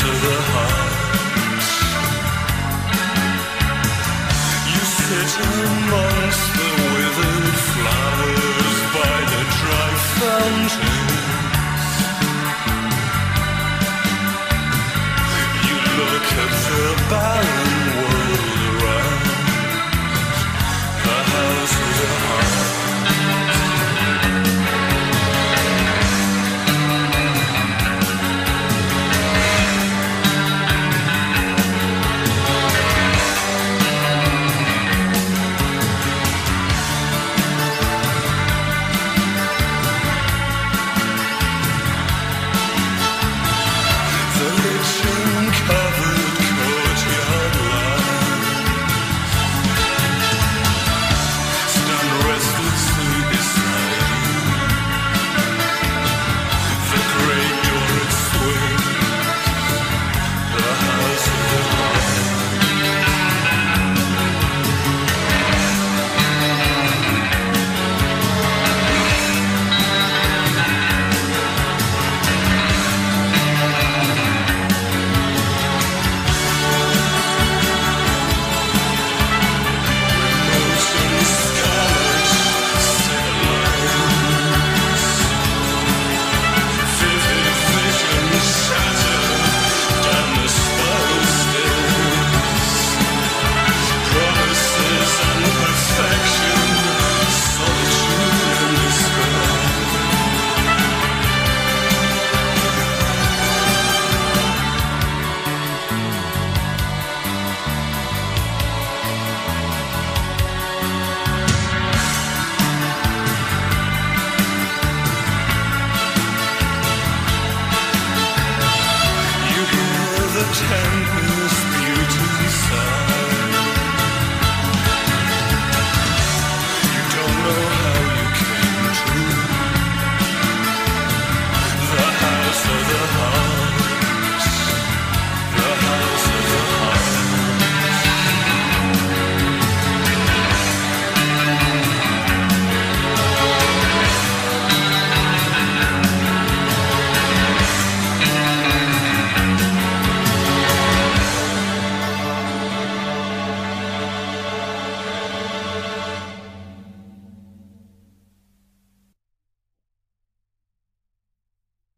to the heart. You sit amongst the withered flowers by the dry. You look at the.